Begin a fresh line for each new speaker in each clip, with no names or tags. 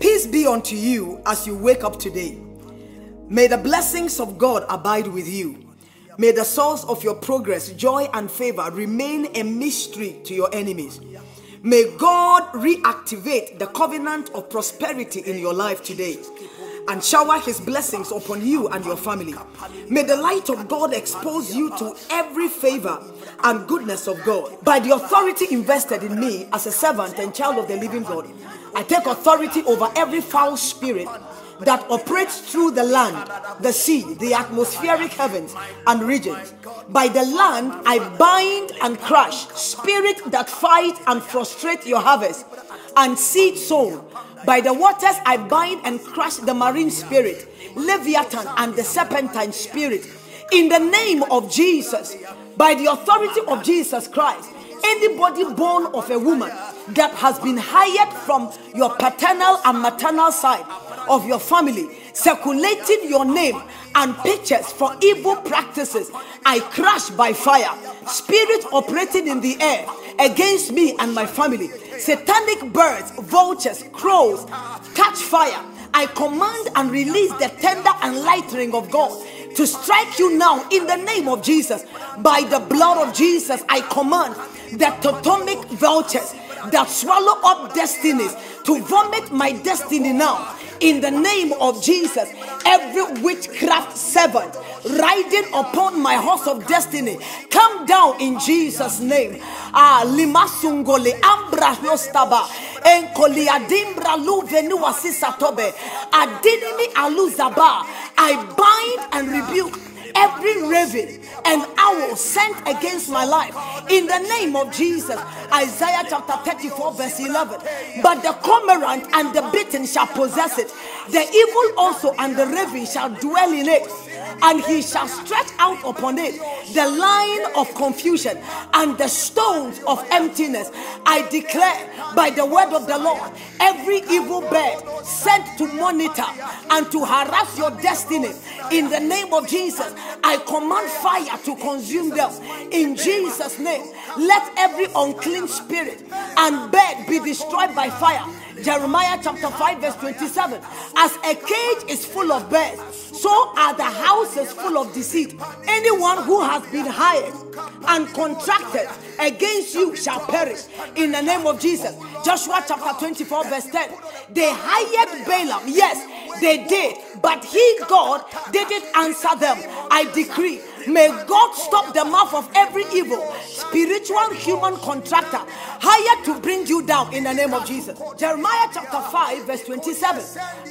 Peace be unto you as you wake up today. May the blessings of God abide with you. May the source of your progress, joy, and favor remain a mystery to your enemies. May God reactivate the covenant of prosperity in your life today and shower his blessings upon you and your family. May the light of God expose you to every favor and goodness of God. By the authority invested in me as a servant and child of the living God, I take authority over every foul spirit that operates through the land, the sea, the atmospheric heavens, and regions. By the land, I bind and crush spirit that fight and frustrate your harvest and seed sown. By the waters, I bind and crush the marine spirit, Leviathan, and the serpentine spirit. In the name of Jesus, by the authority of Jesus Christ, anybody born of a woman that has been hired from your paternal and maternal side of your family, circulating your name and pictures for evil practices, I crush by fire. Spirit operating in the air against me and my family, satanic birds, vultures, crows, catch fire. I command and release the tender and lightning of God to strike you now in the name of Jesus. By the blood of Jesus, I command the totemic vultures that swallow up destinies to vomit my destiny now in the name of Jesus. Every witchcraft servant riding upon my horse of destiny, come down in Jesus' name. Ah, limasungole ambra nostaba enkoli adimbra lu venu asisatobe adinimi aluzaba. I bind and rebuke every raven and owl sent against my life in the name of Jesus. Isaiah chapter 34, verse 11. But the cormorant and the bittern shall possess it, the evil also and the raven shall dwell in it and he shall stretch out upon it the line of confusion and the stones of emptiness. I declare by the word of the Lord, every evil bird sent to monitor and to harass your destiny in the name of Jesus, I command fire to consume them in Jesus' name. Let every unclean spirit and bird be destroyed by fire Jeremiah chapter 5, verse 27. As a cage is full of birds, so are the houses full of deceit. Anyone who has been hired and contracted against you shall perish in the name of Jesus. Joshua chapter 24, verse 10. They hired Balaam, yes, they did, but he, God, didn't answer them. I decree May God stop the mouth of every evil spiritual human contractor hired to bring you down in the name of Jesus. Jeremiah chapter 5, verse 27.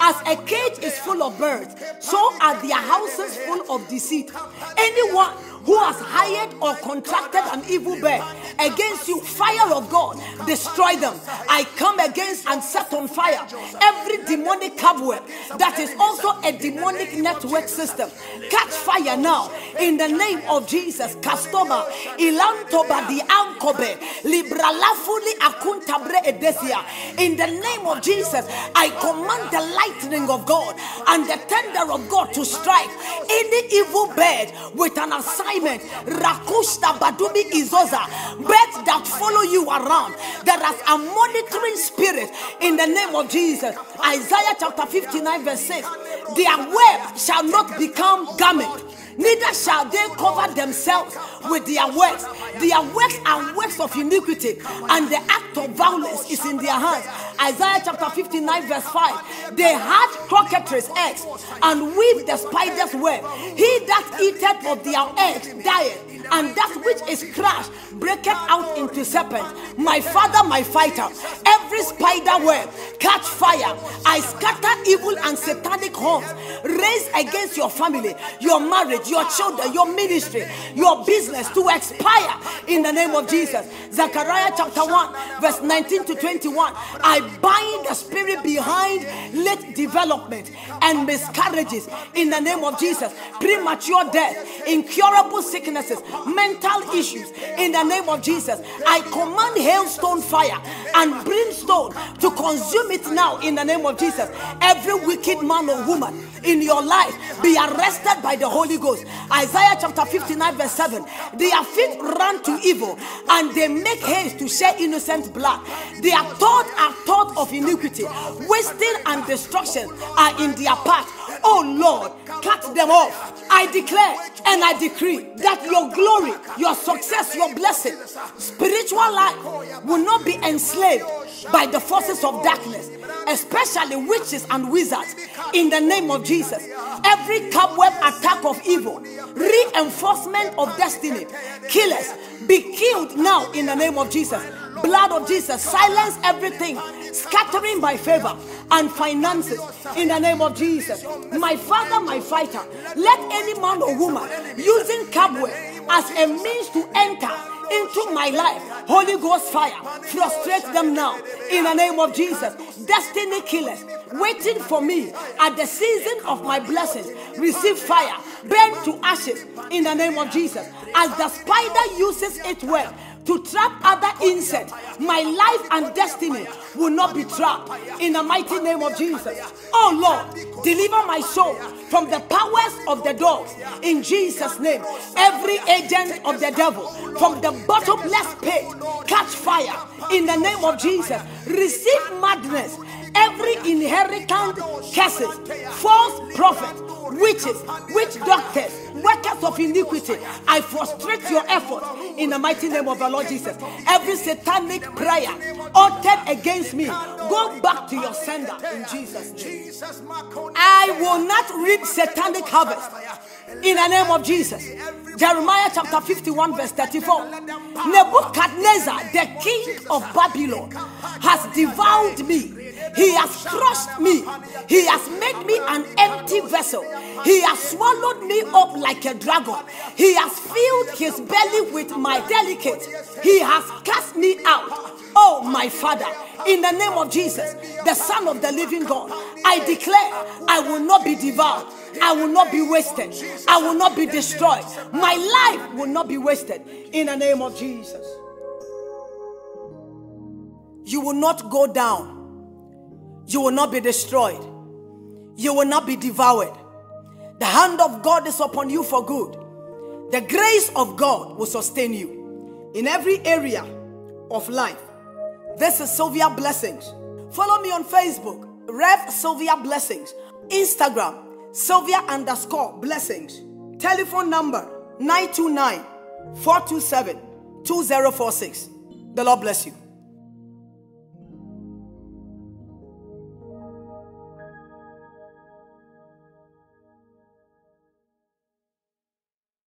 As a cage is full of birds, so are their houses full of deceit. Anyone who has hired or contracted an evil bird against you, fire of God, destroy them. I come against and set on fire every demonic cobweb that is also a demonic network system. Catch fire now in the name of Jesus. Castoma, Ilantoba di Ankobe, Libralafuli Akuntabre Edesia. In the name of Jesus, I command the lightning of God and the tender of God to strike any evil bird with an assignment assignment. Rakusta Badumi Izoza. Birds that follow you around. There is a monitoring spirit in the name of Jesus. Isaiah chapter 59, verse 6. Their web shall not become garment neither shall they cover themselves with their works. Their works are works of iniquity, and the act of violence is in their hands. Isaiah chapter 59, verse 5. They had cockatrice eggs and weave the spider's web. He that eateth of their eggs dieth and that which is crushed breaketh out into serpents. My father, my fighter, every spider web catch fire. I scatter evil and satanic horns raised against your family, your marriage, your children, your ministry, your business to expire in the name of Jesus. Zechariah chapter 1, verse 19 to 21. I bind the spirit behind late development and miscarriages in the name of Jesus. Premature death, incurable sicknesses, mental issues in the name of Jesus. I command hailstone fire and brimstone to consume it now in the name of Jesus. Every wicked man or woman in your life be arrested by the Holy Ghost. Isaiah chapter 59, verse 7. Their feet run to evil and they make haste to shed innocent blood. Their thoughts are of iniquity. Wasting and destruction are in their path. Oh Lord, cut them off. I declare and I decree that your glory, your success, your blessing, spiritual life will not be enslaved by the forces of darkness, especially witches and wizards. In the name of Jesus, every cobweb attack of evil, reinforcement of destiny, killers, be killed now in the name of Jesus. Blood of Jesus, silence everything, scattering by favor and finances in the name of Jesus. My Father, my fighter, let any man or woman using cobweb as a means to enter into my life. Holy Ghost fire, frustrate them now in the name of Jesus. Destiny killers waiting for me at the season of my blessings. Receive fire, burn to ashes in the name of Jesus. As the spider uses its web to trap other insects, my life and destiny will not be trapped in the mighty name of Jesus. Oh Lord, deliver my soul from the powers of the dogs in Jesus' name. Every agent of the devil from the bottomless pit catch fire in the name of Jesus. Receive madness every inheritance curses, false prophets, witches, witch doctors, workers of iniquity. I frustrate your effort in the mighty name of the Lord Jesus. Every satanic prayer uttered against me, go back to your sender in Jesus' name. I will not reap satanic harvest in the name of Jesus. Jeremiah chapter 51, verse 34. Nebuchadnezzar, the king of Babylon, has devoured me. He has crushed me. He has made me an empty vessel. He has swallowed me up like a dragon. He has filled his belly with my delicate. He has cast me out. Oh, my Father, in the name of Jesus, the Son of the living God, I declare I will not be devoured. I will not be wasted. I will not be destroyed. My life will not be wasted in the name of Jesus. You will not go down. You will not be destroyed. You will not be devoured. The hand of God is upon you for good. The grace of God will sustain you in every area of life. This is Sylvia Blessings. Follow me on Facebook, Rev Sylvia Blessings. Instagram, Sylvia underscore Blessings. Telephone number 929 427 2046. The Lord bless you.